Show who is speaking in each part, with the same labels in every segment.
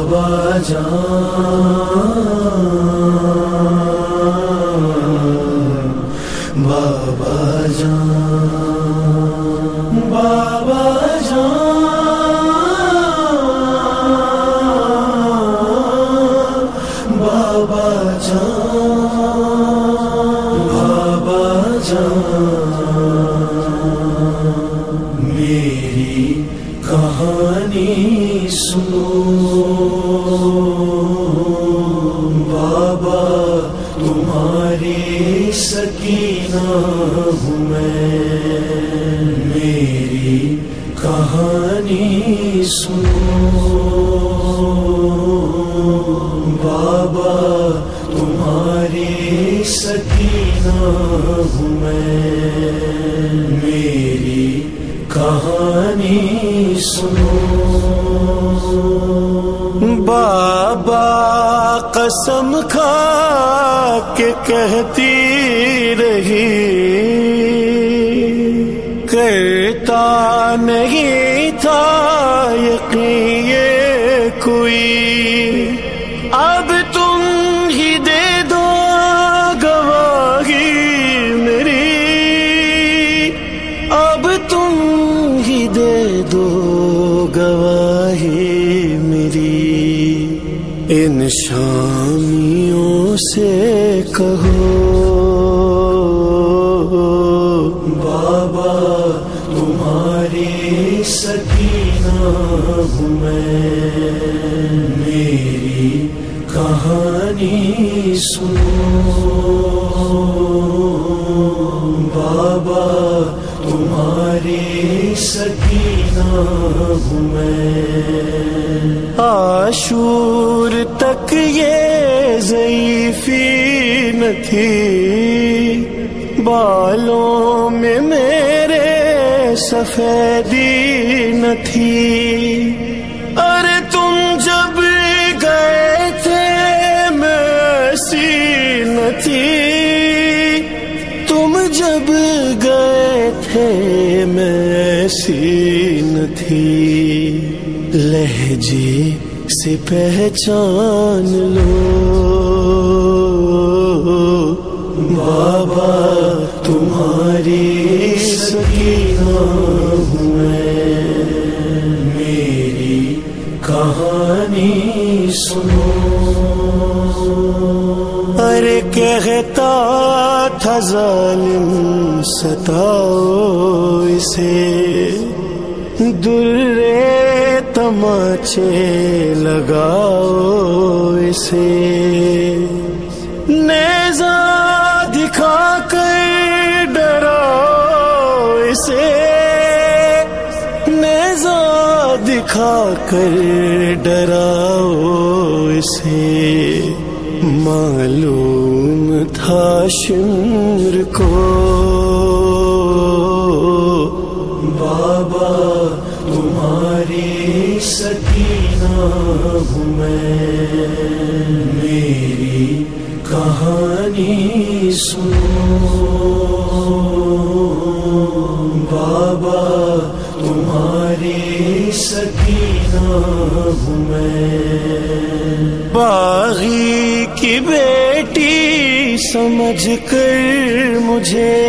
Speaker 1: بابا جان بابا جان بابا جان بابا جان بابا جان۔ بابا تمہاری سکینہ ہوں میں، میری کہانی سنو۔ بابا تمہاری سکینہ ہوں میں، میری کہانی سنو۔
Speaker 2: بابا قسم کھا کے کہتی رہی۔ کرتا نہیں تھا یقین یہ کوئی۔ ان شامیوں سے کہو۔
Speaker 1: بابا تمہاری سکینہ ہوں میں۔ میری کہانی سنو۔ بابا تمہاری ہوں میں۔
Speaker 2: آشور تک یہ ضعیفی نہ تھی۔ بالوں میں میرے سفیدی نہ تھی۔ ارے تم جب گئے تھے، میں ایسی نہ تھی۔ تم جب گئے تھے، میں ایسی نہ تھی۔ لہجے سے پہچان لو۔
Speaker 1: بابا تمہاری سکینہ ہوں میں۔ میری کہانی سنو۔
Speaker 2: ارے کہتا تھا ظالم ستاؤ اسے۔ درے تماچے لگاؤ اسے۔ نیزا دکھا کر ڈراؤ اسے۔ نیزا دکھا کر ڈراؤ اسے۔ معلوم تھا شمر کو۔
Speaker 1: سکینہ ہوں میں، میری کہانی سنو۔ بابا، تمہاری سکینہ ہوں میں۔
Speaker 2: باغی کی بیٹی، سمجھ کر مجھے۔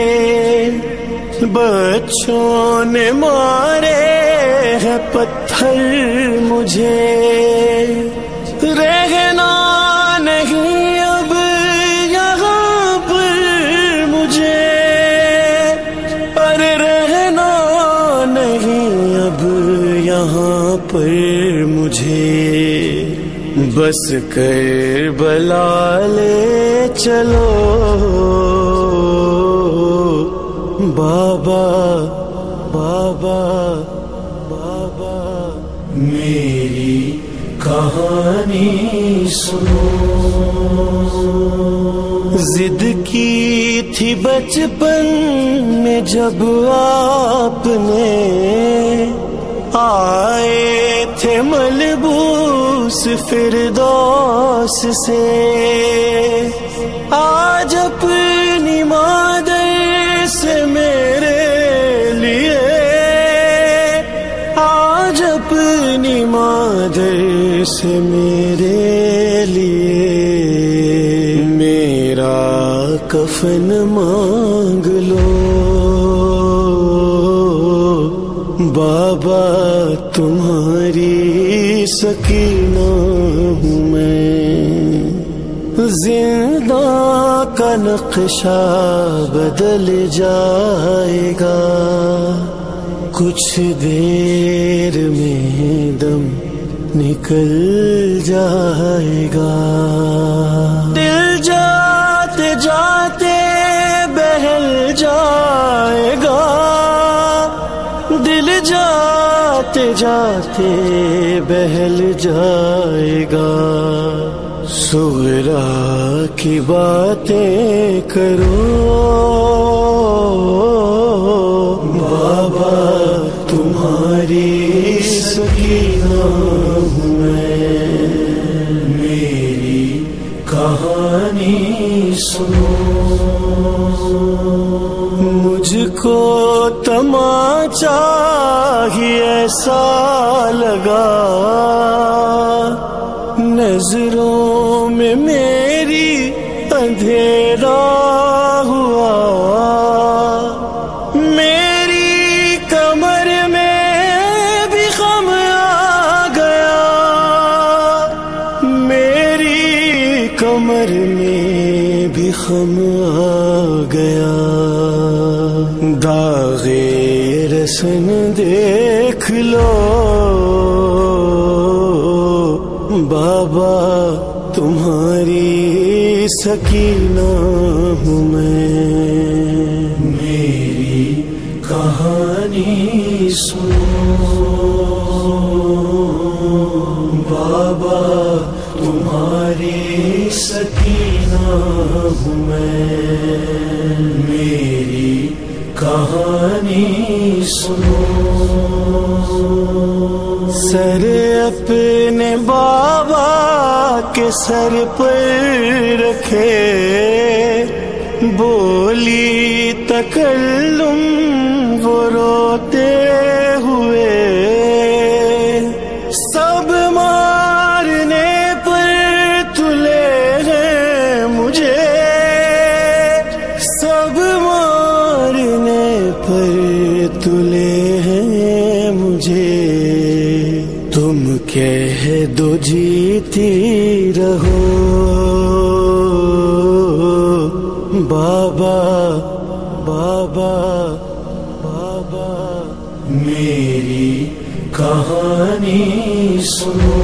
Speaker 2: بچوں نے مارے پتھر مجھے رہنا نہیں اب، یہاں پر مجھے۔ ارے، رہنا نہیں اب، یہاں پر مجھے۔ بس کر بلا لے چلو۔ بابا بابا بابا۔
Speaker 1: میری کہانی سنو۔
Speaker 2: زد کی تھی بچپن میں جب آپ نے آئے تھے ملبوس فردوس سے۔ آج اپنی مادر سے میرے آج سے میرے میرے لیے میرا کفن مانگ لو۔ بابا، تمہاری سکینہ ہوں میں۔ زندہ کا نقشہ بدل جائے گا۔ کچھ دیر میں دم نکل جائے گا۔ دل جاتے جاتے بہل جائے گا۔ دل جاتے جاتے بہل جائے گا۔ سغرا کی باتیں کرو۔ بابا تمہاری سکینہ۔
Speaker 1: کہانی سنو۔
Speaker 2: مجھ کو تماچا ہی ایسا لگا۔ نظروں میں میری اندھیرا۔ میں بھی غم آ گیا داغے رسن دیکھ لو۔ بابا تمہاری سکینہ ہوں میں۔
Speaker 1: میری کہانی سنو۔ بابا تمہاری سکینہ میں میری کہانی سنو
Speaker 2: سر اپنے بابا کے سر پر رکھے بولی تکلم وہ روتے جیتی رہو۔ بابا بابا بابا۔
Speaker 1: میری کہانی سنو۔